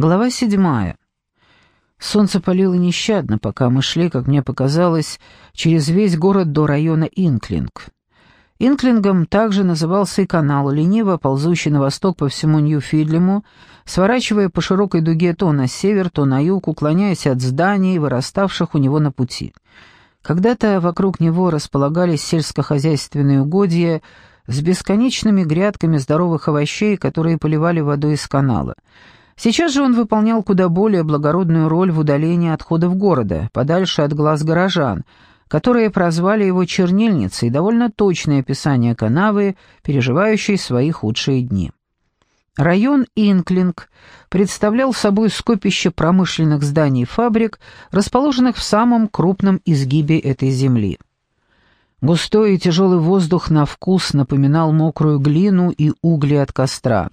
Глава седьмая. Солнце палило нещадно, пока мы шли, как мне показалось, через весь город до района Инклинг. Инклингом также назывался и канал, лениво ползущий на восток по всему Нью-Фидлему, сворачивая по широкой дуге то на север, то на юг, уклоняясь от зданий, выраставших у него на пути. Когда-то вокруг него располагались сельскохозяйственные угодья с бесконечными грядками здоровых овощей, которые поливали водой из канала — Сейчас же он выполнял куда более благородную роль в удалении отходов города, подальше от глаз горожан, которые прозвали его чернильницей, довольно точное описание канавы, переживающей свои худшие дни. Район Инклинг представлял собой скопище промышленных зданий и фабрик, расположенных в самом крупном изгибе этой земли. Густой и тяжелый воздух на вкус напоминал мокрую глину и угли от костра.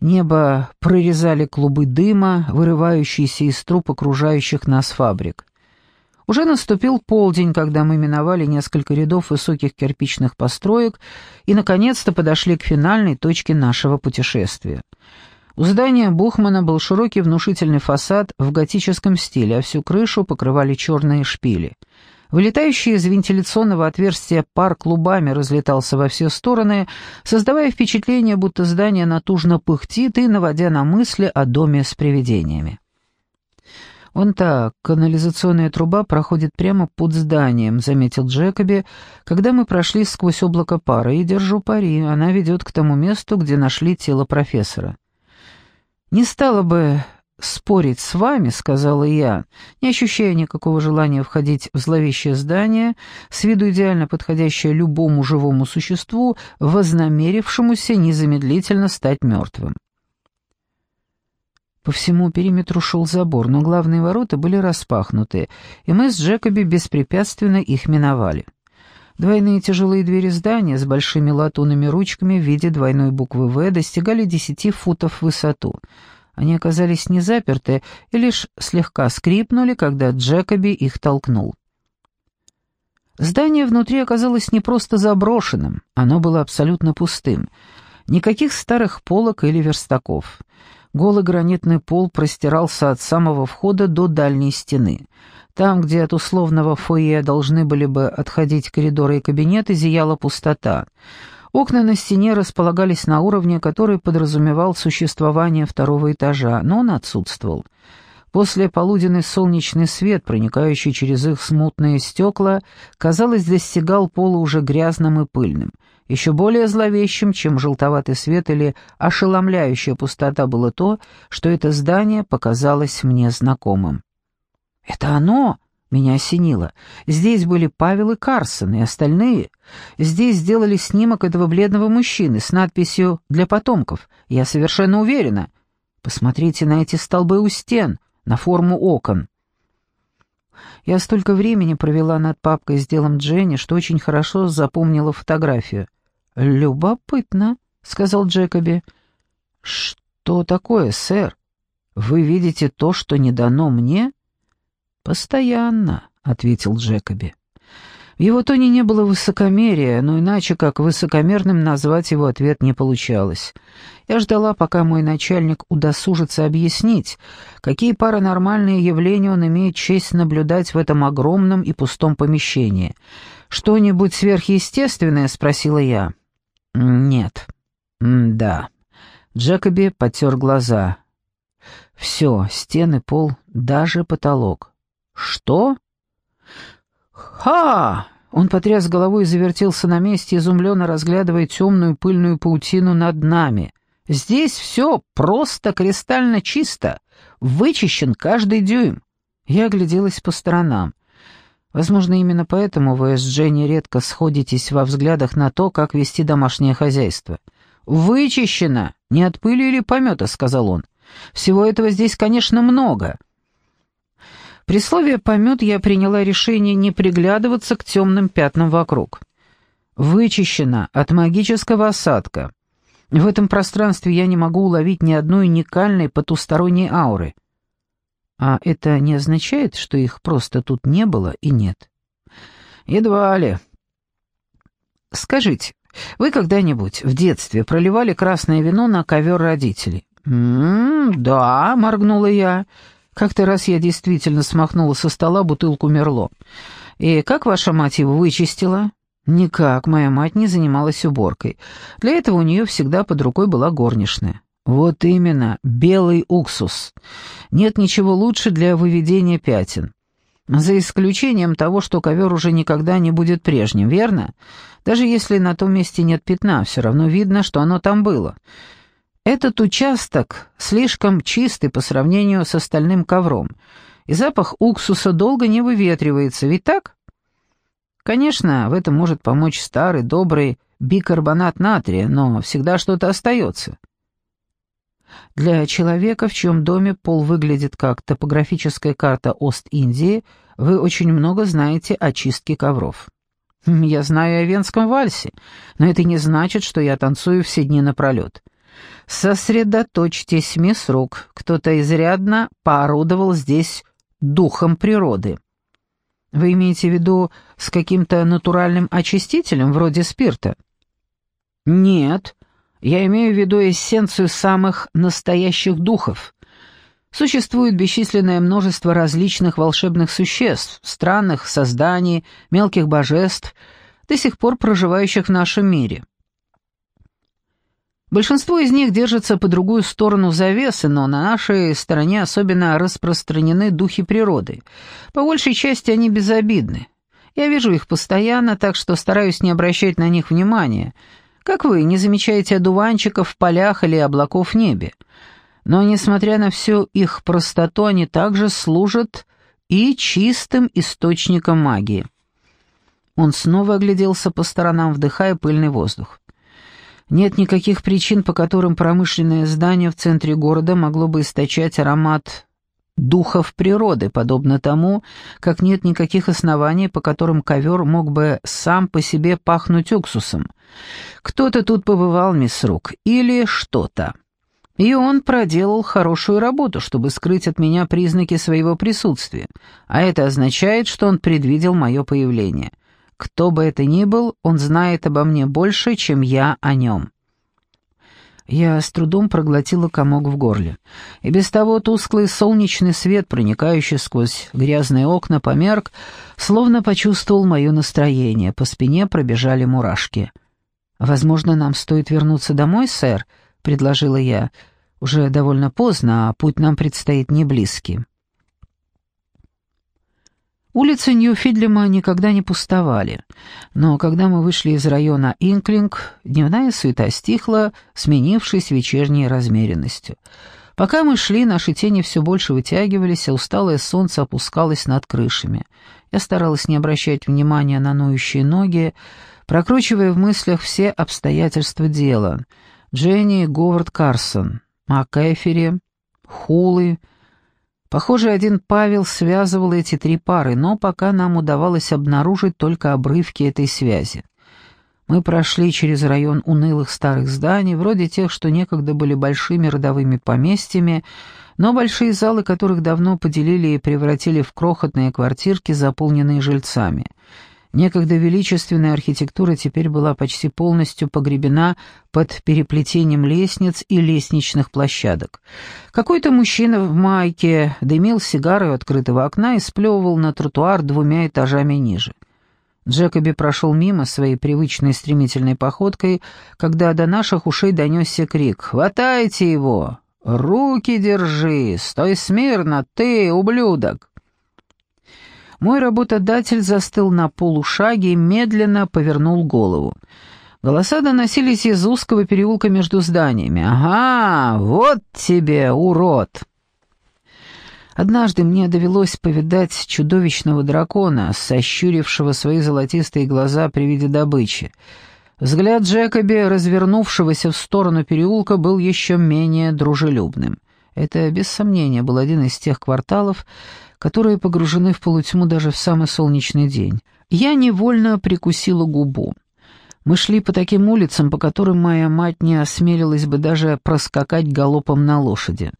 Небо прорезали клубы дыма, вырывающиеся из труб окружающих нас фабрик. Уже наступил полдень, когда мы миновали несколько рядов высоких кирпичных построек и, наконец-то, подошли к финальной точке нашего путешествия. У здания Бухмана был широкий внушительный фасад в готическом стиле, а всю крышу покрывали черные шпили — Вылетающий из вентиляционного отверстия пар клубами разлетался во все стороны, создавая впечатление, будто здание натужно пыхтит и наводя на мысли о доме с привидениями. «Вон так, канализационная труба проходит прямо под зданием», — заметил Джекоби, когда мы прошли сквозь облако пара, и держу пари, она ведет к тому месту, где нашли тело профессора. «Не стало бы спорить с вами», — сказала я, не ощущая никакого желания входить в зловещее здание, с виду идеально подходящее любому живому существу, вознамерившемуся незамедлительно стать мертвым. По всему периметру шел забор, но главные ворота были распахнуты, и мы с Джекоби беспрепятственно их миновали. Двойные тяжелые двери здания с большими латунными ручками в виде двойной буквы «В» достигали десяти футов в высоту — они оказались не заперты и лишь слегка скрипнули, когда Джекоби их толкнул. Здание внутри оказалось не просто заброшенным, оно было абсолютно пустым. Никаких старых полок или верстаков. Голый гранитный пол простирался от самого входа до дальней стены. Там, где от условного фойе должны были бы отходить коридоры и кабинеты, зияла пустота. Окна на стене располагались на уровне, который подразумевал существование второго этажа, но он отсутствовал. После полуденный солнечный свет, проникающий через их смутные стекла, казалось, достигал пола уже грязным и пыльным. Еще более зловещим, чем желтоватый свет или ошеломляющая пустота было то, что это здание показалось мне знакомым. «Это оно!» Меня осенило. Здесь были Павел и Карсон, и остальные. Здесь сделали снимок этого бледного мужчины с надписью «Для потомков». Я совершенно уверена. Посмотрите на эти столбы у стен, на форму окон. Я столько времени провела над папкой с делом Дженни, что очень хорошо запомнила фотографию. «Любопытно», — сказал Джекоби. «Что такое, сэр? Вы видите то, что не дано мне?» «Постоянно», — ответил Джекоби. В его тоне не было высокомерия, но иначе как высокомерным назвать его ответ не получалось. Я ждала, пока мой начальник удосужится объяснить, какие паранормальные явления он имеет честь наблюдать в этом огромном и пустом помещении. «Что-нибудь сверхъестественное?» — спросила я. «Нет». «Да». Джекоби потер глаза. «Все, стены, пол, даже потолок. «Что?» «Ха!» Он потряс головой и завертелся на месте, изумленно разглядывая темную пыльную паутину над нами. «Здесь все просто кристально чисто, вычищен каждый дюйм». Я огляделась по сторонам. Возможно, именно поэтому вы с Дженни редко сходитесь во взглядах на то, как вести домашнее хозяйство. «Вычищено! Не от пыли или помета», — сказал он. «Всего этого здесь, конечно, много». При слове «помет» я приняла решение не приглядываться к темным пятнам вокруг. Вычищена от магического осадка. В этом пространстве я не могу уловить ни одной уникальной потусторонней ауры. А это не означает, что их просто тут не было и нет? Едва ли. Скажите, вы когда-нибудь в детстве проливали красное вино на ковер родителей? «М -м, «Да», — моргнула я. Как-то раз я действительно смахнула со стола бутылку Мерло. «И как ваша мать его вычистила?» «Никак, моя мать не занималась уборкой. Для этого у нее всегда под рукой была горничная». «Вот именно, белый уксус. Нет ничего лучше для выведения пятен. За исключением того, что ковер уже никогда не будет прежним, верно? Даже если на том месте нет пятна, все равно видно, что оно там было. Этот участок слишком чистый по сравнению с остальным ковром, и запах уксуса долго не выветривается, ведь так? Конечно, в этом может помочь старый добрый бикарбонат натрия, но всегда что-то остается. Для человека, в чьем доме пол выглядит как топографическая карта Ост-Индии, вы очень много знаете о чистке ковров. Я знаю о венском вальсе, но это не значит, что я танцую все дни напролет. Сосредоточьтесь, мисс Рук, кто-то изрядно поорудовал здесь духом природы. Вы имеете в виду с каким-то натуральным очистителем, вроде спирта? Нет, я имею в виду эссенцию самых настоящих духов. Существует бесчисленное множество различных волшебных существ, странных созданий, мелких божеств, до сих пор проживающих в нашем мире. Большинство из них держатся по другую сторону завесы, но на нашей стороне особенно распространены духи природы. По большей части они безобидны. Я вижу их постоянно, так что стараюсь не обращать на них внимания — как вы не замечаете одуванчиков в полях или облаков в небе. Но, несмотря на всю их простоту, они также служат и чистым источником магии. Он снова огляделся по сторонам, вдыхая пыльный воздух. Нет никаких причин, по которым промышленное здание в центре города могло бы источать аромат духов природы, подобно тому, как нет никаких оснований, по которым ковер мог бы сам по себе пахнуть уксусом. Кто-то тут побывал, мисс Рук, или что-то. И он проделал хорошую работу, чтобы скрыть от меня признаки своего присутствия, а это означает, что он предвидел мое появление. Кто бы это ни был, он знает обо мне больше, чем я о нем. Я с трудом проглотила комок в горле. И без того тусклый солнечный свет, проникающий сквозь грязные окна, померк, словно почувствовал мое настроение. По спине пробежали мурашки. «Возможно, нам стоит вернуться домой, сэр?» — предложила я. «Уже довольно поздно, а путь нам предстоит не близкий». Улицы Нью-Фидлема никогда не пустовали, но когда мы вышли из района Инклинг, дневная суета стихла, сменившись вечерней размеренностью. Пока мы шли, наши тени все больше вытягивались, а усталое солнце опускалось над крышами. Я старалась не обращать внимания на ноющие ноги, прокручивая в мыслях все обстоятельства дела. Дженни Говард Карсон, МакЭфери, Хулы, Похоже, один Павел связывал эти три пары, но пока нам удавалось обнаружить только обрывки этой связи. Мы прошли через район унылых старых зданий, вроде тех, что некогда были большими родовыми поместьями, но большие залы которых давно поделили и превратили в крохотные квартирки, заполненные жильцами — Некогда величественная архитектура теперь была почти полностью погребена под переплетением лестниц и лестничных площадок. Какой-то мужчина в майке дымил сигарой у открытого окна и сплевывал на тротуар двумя этажами ниже. Джекоби прошел мимо своей привычной стремительной походкой, когда до наших ушей донесся крик «Хватайте его! Руки держи! Стой смирно, ты, ублюдок!» Мой работодатель застыл на полушаге и медленно повернул голову. Голоса доносились из узкого переулка между зданиями. «Ага, вот тебе, урод!» Однажды мне довелось повидать чудовищного дракона, сощурившего свои золотистые глаза при виде добычи. Взгляд Джекоби, развернувшегося в сторону переулка, был еще менее дружелюбным. Это, без сомнения, был один из тех кварталов, которые погружены в полутьму даже в самый солнечный день. Я невольно прикусила губу. Мы шли по таким улицам, по которым моя мать не осмелилась бы даже проскакать галопом на лошади.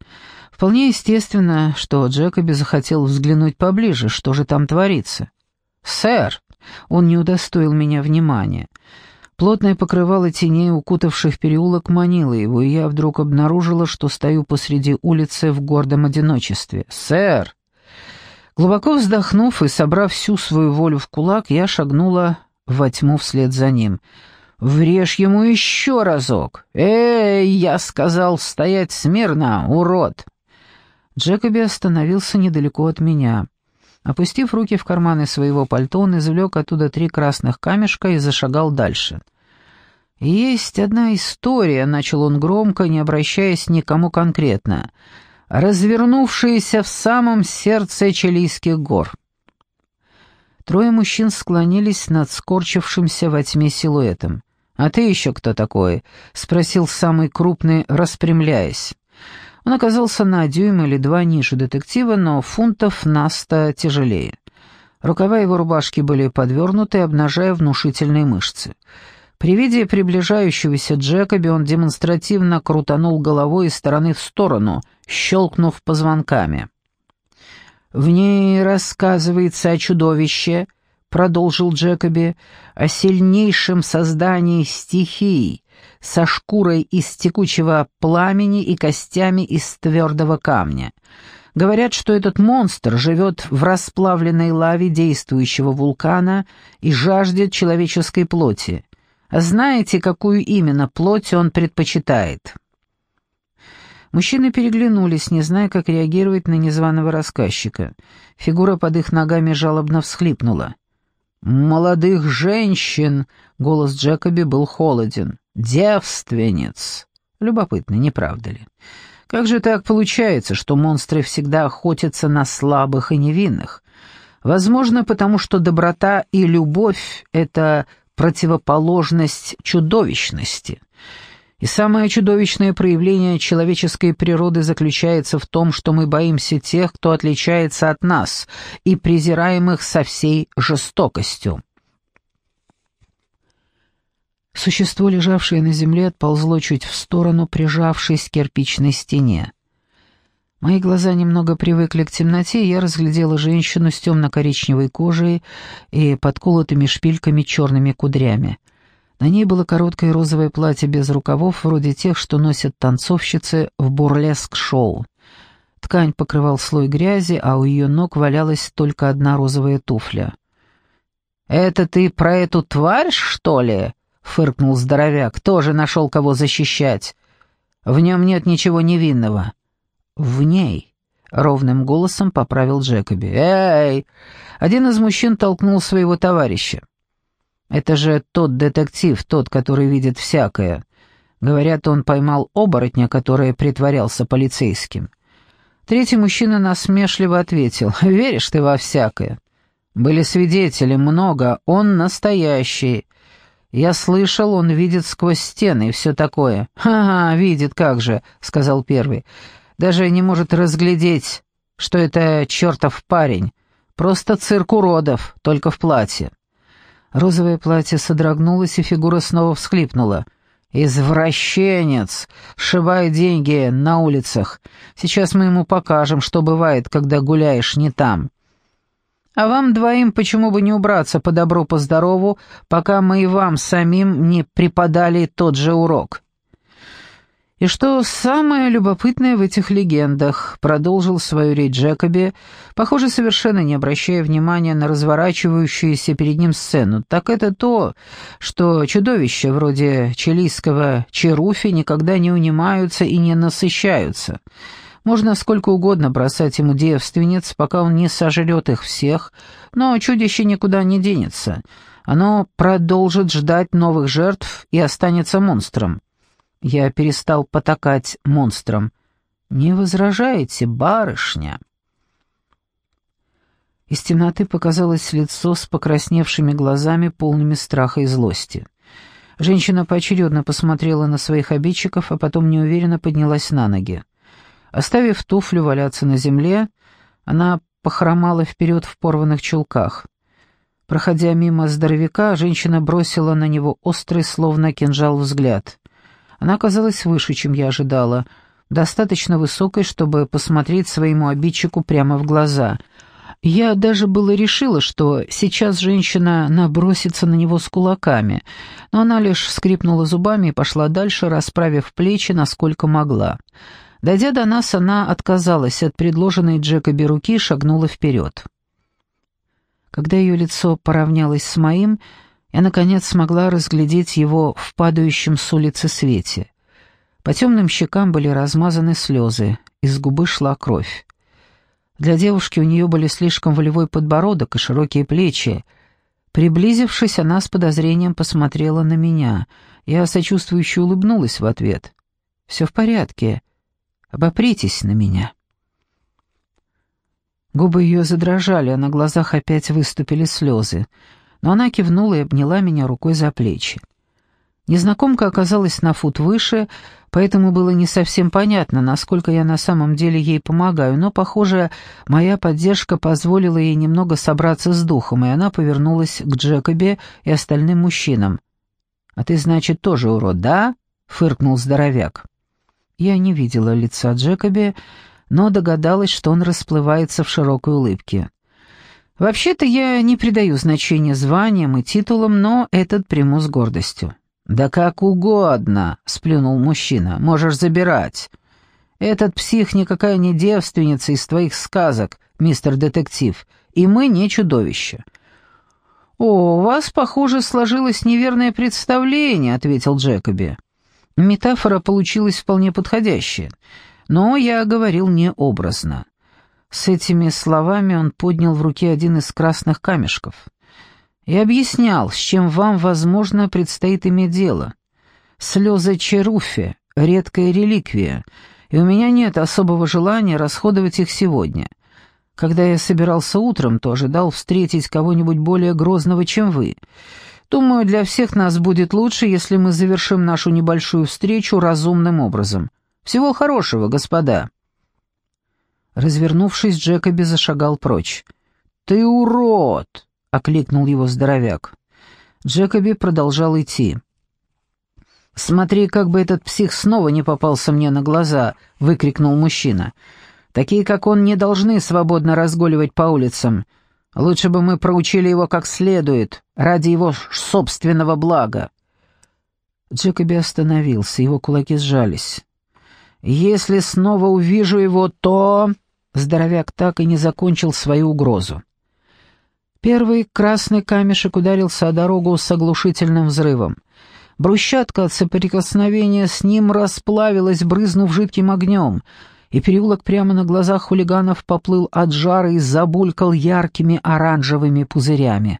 Вполне естественно, что Джекоби захотел взглянуть поближе, что же там творится. «Сэр!» — он не удостоил меня внимания. Плотное покрывало теней, укутавших переулок, манило его, и я вдруг обнаружила, что стою посреди улицы в гордом одиночестве. «Сэр!» Глубоко вздохнув и собрав всю свою волю в кулак, я шагнула во тьму вслед за ним. «Врежь ему еще разок!» «Эй, я сказал стоять смирно, урод!» Джекоби остановился недалеко от меня. Опустив руки в карманы своего пальто, он извлек оттуда три красных камешка и зашагал дальше. «Есть одна история», — начал он громко, не обращаясь никому конкретно, развернувшаяся в самом сердце Чилийских гор. Трое мужчин склонились над скорчившимся во тьме силуэтом. «А ты еще кто такой?» — спросил самый крупный, распрямляясь. Он оказался на дюйм или два ниже детектива, но фунтов на сто тяжелее. Рукава его рубашки были подвернуты, обнажая внушительные мышцы. При виде приближающегося Джекоби он демонстративно крутанул головой из стороны в сторону, щелкнув позвонками. «В ней рассказывается о чудовище», — продолжил Джекоби, — «о сильнейшем создании стихий, со шкурой из текучего пламени и костями из твердого камня. Говорят, что этот монстр живет в расплавленной лаве действующего вулкана и жаждет человеческой плоти. Знаете, какую именно плоть он предпочитает?» Мужчины переглянулись, не зная, как реагировать на незваного рассказчика. Фигура под их ногами жалобно всхлипнула. «Молодых женщин!» — голос Джекоби был холоден. «Девственниц!» Любопытно, не правда ли? Как же так получается, что монстры всегда охотятся на слабых и невинных? Возможно, потому что доброта и любовь — это противоположность чудовищности. И самое чудовищное проявление человеческой природы заключается в том, что мы боимся тех, кто отличается от нас, и презираем их со всей жестокостью. Существо, лежавшее на земле, отползло чуть в сторону, прижавшись к кирпичной стене. Мои глаза немного привыкли к темноте, и я разглядела женщину с темно-коричневой кожей и подколотыми шпильками черными кудрями. На ней было короткое розовое платье без рукавов, вроде тех, что носят танцовщицы в бурлеск-шоу. Ткань покрывал слой грязи, а у ее ног валялась только одна розовая туфля. «Это ты про эту тварь, что ли?» — фыркнул здоровяк. «Тоже нашел кого защищать. В нем нет ничего невинного». «В ней», — ровным голосом поправил Джекоби. «Эй!» Один из мужчин толкнул своего товарища. «Это же тот детектив, тот, который видит всякое. Говорят, он поймал оборотня, который притворялся полицейским». Третий мужчина насмешливо ответил, «Веришь ты во всякое?» «Были свидетели, много, он настоящий. Я слышал, он видит сквозь стены и все такое». «Ага, видит, как же», — сказал первый. «Даже не может разглядеть, что это чертов парень. Просто цирк уродов, только в платье». Розовое платье содрогнулось, и фигура снова всхлипнула. «Извращенец! Сшибай деньги на улицах. Сейчас мы ему покажем, что бывает, когда гуляешь не там». А вам двоим почему бы не убраться по добру, по пока мы и вам самим не преподали тот же урок?» «И что самое любопытное в этих легендах», — продолжил свою речь Джекоби, похоже, совершенно не обращая внимания на разворачивающуюся перед ним сцену, так это то, что чудовища вроде чилийского Черуфи никогда не унимаются и не насыщаются». Можно сколько угодно бросать ему девственниц, пока он не сожрет их всех, но чудище никуда не денется. Оно продолжит ждать новых жертв и останется монстром. Я перестал потакать монстром. «Не возражаете, барышня?» Из темноты показалось лицо с покрасневшими глазами, полными страха и злости. Женщина поочередно посмотрела на своих обидчиков, а потом неуверенно поднялась на ноги. Оставив туфлю валяться на земле, она похромала вперед в порванных чулках. Проходя мимо здоровяка, женщина бросила на него острый, словно кинжал, взгляд. Она оказалась выше, чем я ожидала, достаточно высокой, чтобы посмотреть своему обидчику прямо в глаза. Я даже было решила, что сейчас женщина набросится на него с кулаками, но она лишь скрипнула зубами и пошла дальше, расправив плечи, насколько могла. Дойдя до нас, она отказалась от предложенной Джекоби руки и шагнула вперед. Когда ее лицо поравнялось с моим, я, наконец, смогла разглядеть его в падающем с улицы свете. По темным щекам были размазаны слезы, из губы шла кровь. Для девушки у нее были слишком волевой подбородок и широкие плечи. Приблизившись, она с подозрением посмотрела на меня. Я сочувствующе улыбнулась в ответ. «Все в порядке. Обопритесь на меня». Губы ее задрожали, а на глазах опять выступили слезы. Но она кивнула и обняла меня рукой за плечи. Незнакомка оказалась на фут выше, поэтому было не совсем понятно, насколько я на самом деле ей помогаю, но, похоже, моя поддержка позволила ей немного собраться с духом, и она повернулась к Джекобе и остальным мужчинам. «А ты, значит, тоже урод, да?» — фыркнул здоровяк. Я не видела лица Джекоби, но догадалась, что он расплывается в широкой улыбке. «Вообще-то я не придаю значения званиям и титулам, но этот приму с гордостью». «Да как угодно», — сплюнул мужчина, — «можешь забирать. Этот псих никакая не девственница из твоих сказок, мистер детектив, и мы не чудовище». «О, у вас, похоже, сложилось неверное представление», — ответил Джекоби. Метафора получилась вполне подходящая, но я говорил необразно. С этими словами он поднял в руке один из красных камешков — и объяснял, с чем вам, возможно, предстоит иметь дело. Слезы Черуфи — редкая реликвия, и у меня нет особого желания расходовать их сегодня. Когда я собирался утром, то ожидал встретить кого-нибудь более грозного, чем вы. Думаю, для всех нас будет лучше, если мы завершим нашу небольшую встречу разумным образом. Всего хорошего, господа». Развернувшись, Джекоби зашагал прочь. «Ты урод!» — окликнул его здоровяк. Джекоби продолжал идти. «Смотри, как бы этот псих снова не попался мне на глаза!» — выкрикнул мужчина. «Такие, как он, не должны свободно разгуливать по улицам. Лучше бы мы проучили его как следует, ради его собственного блага». Джекоби остановился, его кулаки сжались. «Если снова увижу его, то...» Здоровяк так и не закончил свою угрозу. Первый красный камешек ударился о дорогу с оглушительным взрывом. Брусчатка от соприкосновения с ним расплавилась, брызнув жидким огнем, и переулок прямо на глазах хулиганов поплыл от жара и забулькал яркими оранжевыми пузырями.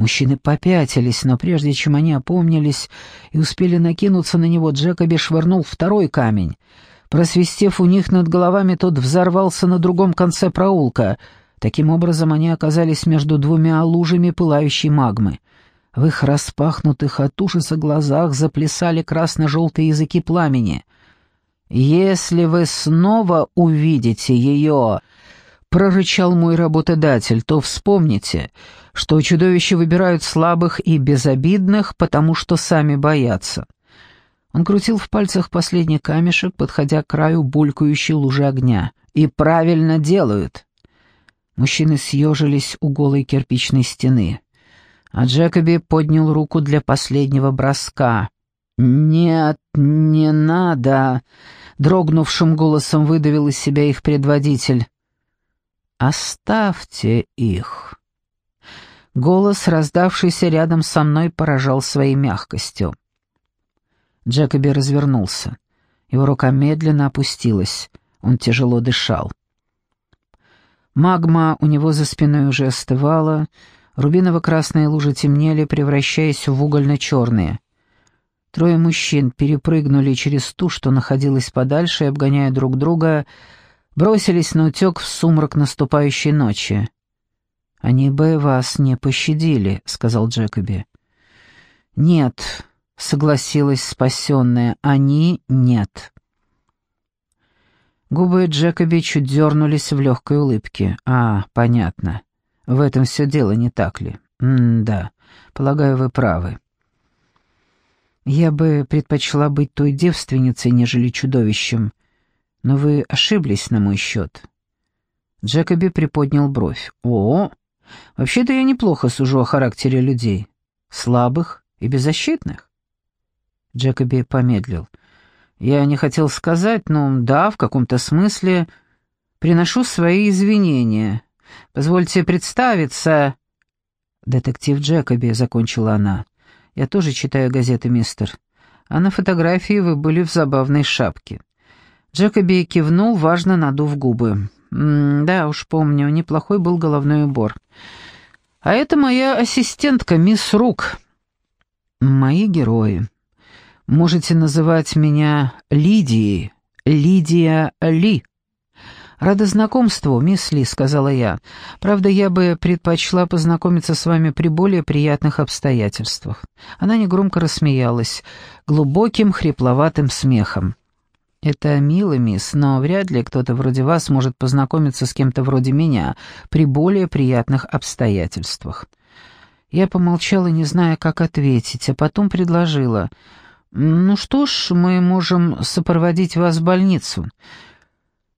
Мужчины попятились, но прежде чем они опомнились и успели накинуться на него, Джекоби швырнул второй камень. Просвистев у них над головами, тот взорвался на другом конце проулка — Таким образом, они оказались между двумя лужами пылающей магмы. В их распахнутых от ужаса глазах заплясали красно-желтые языки пламени. «Если вы снова увидите ее...» — прорычал мой работодатель, — то вспомните, что чудовища выбирают слабых и безобидных, потому что сами боятся. Он крутил в пальцах последний камешек, подходя к краю булькающей лужи огня. «И правильно делают!» Мужчины съежились у голой кирпичной стены. А Джекоби поднял руку для последнего броска. «Нет, не надо!» — дрогнувшим голосом выдавил из себя их предводитель. «Оставьте их!» Голос, раздавшийся рядом со мной, поражал своей мягкостью. Джекоби развернулся. Его рука медленно опустилась. Он тяжело дышал. Магма у него за спиной уже остывала, рубиново-красные лужи темнели, превращаясь в угольно-черные. Трое мужчин перепрыгнули через ту, что находилась подальше, обгоняя друг друга, бросились на утек в сумрак наступающей ночи. «Они бы вас не пощадили», — сказал Джекоби. «Нет», — согласилась спасенная, — «они нет». Губы Джекоби чуть дернулись в легкой улыбке. «А, понятно. В этом все дело, не так ли? М-да, полагаю, вы правы. Я бы предпочла быть той девственницей, нежели чудовищем, но вы ошиблись на мой счет. Джекоби приподнял бровь. «О, вообще-то я неплохо сужу о характере людей. Слабых и беззащитных». Джекоби помедлил. «Я не хотел сказать, но да, в каком-то смысле приношу свои извинения. Позвольте представиться...» «Детектив Джекоби», — закончила она. «Я тоже читаю газеты, мистер. А на фотографии вы были в забавной шапке». Джекоби кивнул, важно надув губы. «Да уж помню, неплохой был головной убор. А это моя ассистентка, мисс Рук». «Мои герои. Можете называть меня Лидией. Лидия Ли». «Рада знакомству, мисс Ли», — сказала я. «Правда, я бы предпочла познакомиться с вами при более приятных обстоятельствах». Она негромко рассмеялась, глубоким, хрипловатым смехом. «Это мило, мисс, но вряд ли кто-то вроде вас может познакомиться с кем-то вроде меня при более приятных обстоятельствах». Я помолчала, не зная, как ответить, а потом предложила. «Ну что ж, мы можем сопроводить вас в больницу».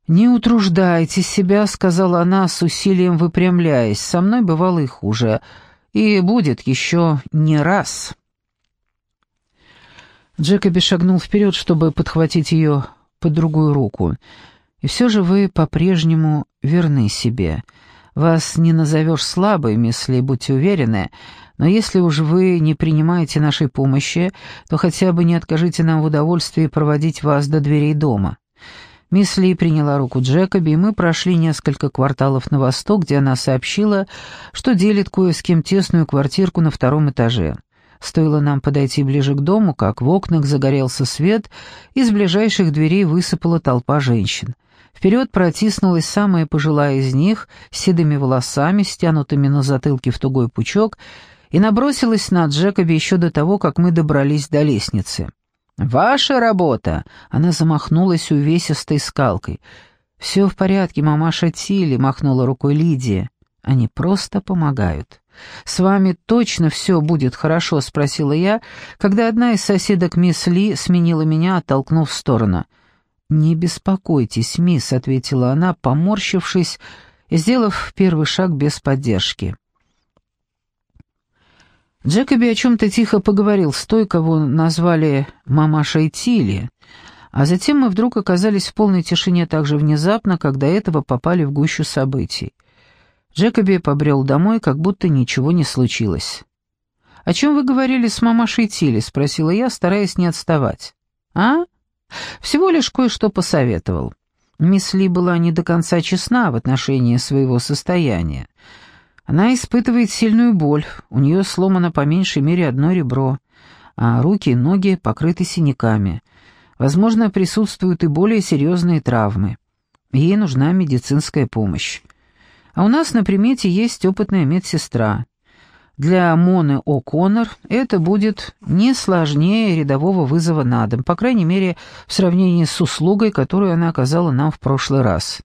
«Не утруждайте себя», — сказала она с усилием выпрямляясь. «Со мной бывало и хуже. И будет еще не раз». Джекоби шагнул вперед, чтобы подхватить ее под другую руку. «И все же вы по-прежнему верны себе. Вас не назовешь слабой, мисс Ли, будьте уверены, но если уж вы не принимаете нашей помощи, то хотя бы не откажите нам в удовольствии проводить вас до дверей дома». Мисс Ли приняла руку Джекоби, и мы прошли несколько кварталов на восток, где она сообщила, что делит кое с кем тесную квартирку на втором этаже. Стоило нам подойти ближе к дому, как в окнах загорелся свет, из ближайших дверей высыпала толпа женщин. Вперед протиснулась самая пожилая из них, с седыми волосами, стянутыми на затылке в тугой пучок, и набросилась на Джекоби еще до того, как мы добрались до лестницы. «Ваша работа!» — она замахнулась увесистой скалкой. «Все в порядке, мамаша Тилли», — махнула рукой Лидия. «Они просто помогают». «С вами точно все будет хорошо?» — спросила я, когда одна из соседок мисс Ли сменила меня, оттолкнув в сторону. «Не беспокойтесь, мисс», — ответила она, поморщившись и сделав первый шаг без поддержки. Джекоби о чем-то тихо поговорил с той, кого назвали мамашей Тилли, а затем мы вдруг оказались в полной тишине так же внезапно, как до этого попали в гущу событий. Джекоби побрел домой, как будто ничего не случилось. «О чем вы говорили с мамашей Тилли?» — спросила я, стараясь не отставать. «А? Всего лишь кое-что посоветовал. Мисс Ли была не до конца честна в отношении своего состояния. Она испытывает сильную боль, у нее сломано по меньшей мере одно ребро, а руки и ноги покрыты синяками. Возможно, присутствуют и более серьезные травмы. Ей нужна медицинская помощь. А у нас на примете есть опытная медсестра. Для Моны О'Коннор это будет не сложнее рядового вызова на дом, по крайней мере, в сравнении с услугой, которую она оказала нам в прошлый раз.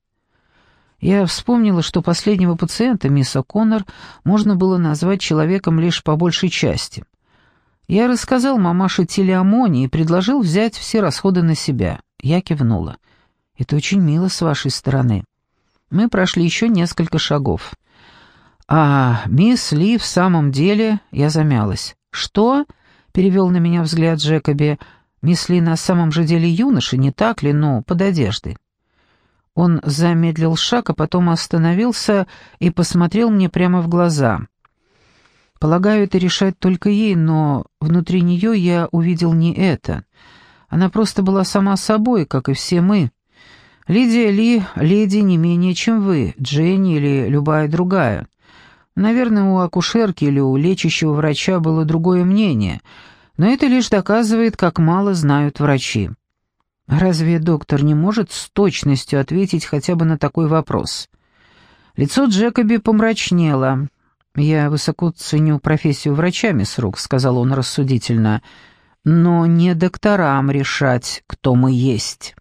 Я вспомнила, что последнего пациента, мисс О'Коннор, можно было назвать человеком лишь по большей части. Я рассказал мамаше Телеамоне и предложил взять все расходы на себя. Я кивнула. «Это очень мило с вашей стороны». Мы прошли еще несколько шагов. «А мисс Ли в самом деле...» Я замялась. «Что?» — перевел на меня взгляд Джекоби. «Мисс Ли на самом же деле юноша, не так ли? Ну, под одеждой». Он замедлил шаг, а потом остановился и посмотрел мне прямо в глаза. Полагаю, это решать только ей, но внутри нее я увидел не это. Она просто была сама собой, как и все мы. Лидия Ли — леди не менее, чем вы, Дженни или любая другая. Наверное, у акушерки или у лечащего врача было другое мнение, но это лишь доказывает, как мало знают врачи. Разве доктор не может с точностью ответить хотя бы на такой вопрос? Лицо Джекоби помрачнело. «Я высоко ценю профессию врача, мисс Рук», — сказал он рассудительно, — «но не докторам решать, кто мы есть».